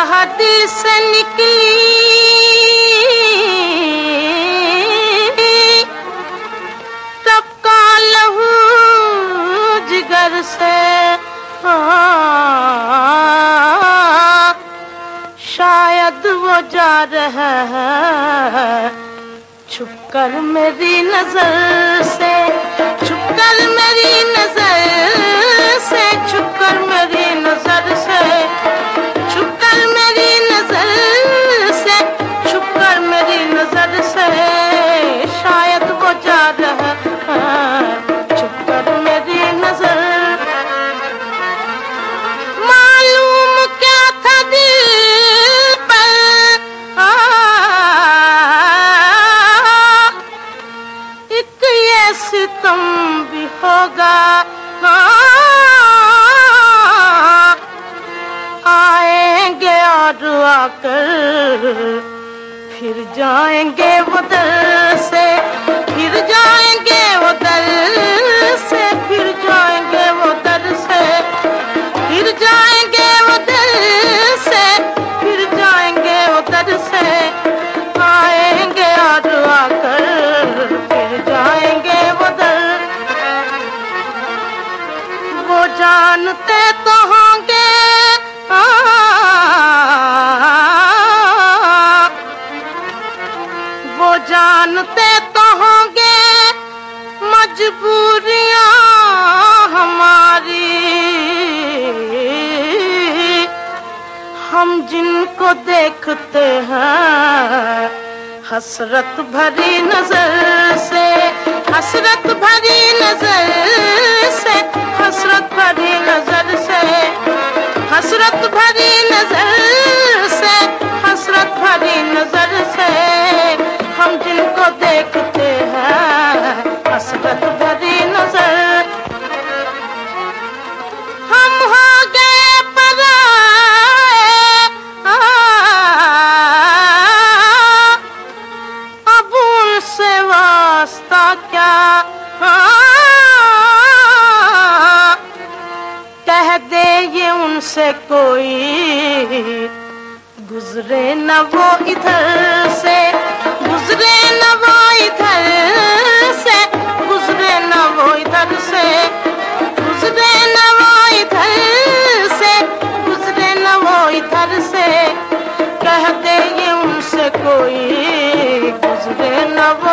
آہ دل سے نکلی۔ تب کا لہو جگر سے شاید وہ جا رہا ہے۔ چھپ کر میری نظر سے، چھپ کر ایک یہ ستم بھی ہوگا۔ آئیں گے اور آ کر پھر جائیں گے ادھر سے، پھر جائیں گے ادھر وہ جانتے تو ہوں گے۔ وہ جانتے تو ہوں گے۔ مجبوریاں ہماری۔ ہم جن کو دیکھتے ہیں، حسرت بھری نظر سے، حسرت بھری نظر سے بھری نظر سے، حسرت بھری نظر سے، حسرت بھری نظر سے ہم جن کو دیکھتے ہیں، حسرت بھری نظر۔ ہم ہو گئے پرائے سے واسطہ کیا؟ سے کوئی گزرے نہ وہ ادھر سے، گزرے نہ وہ ادھر سے، گزرے نہ وہ ادھر سے، گزرے نہ وہ ادھر سے، گزرے نہ وہ ادھر سے۔ کہتے ہیں ان سے کوئی، گزرے نہ وہ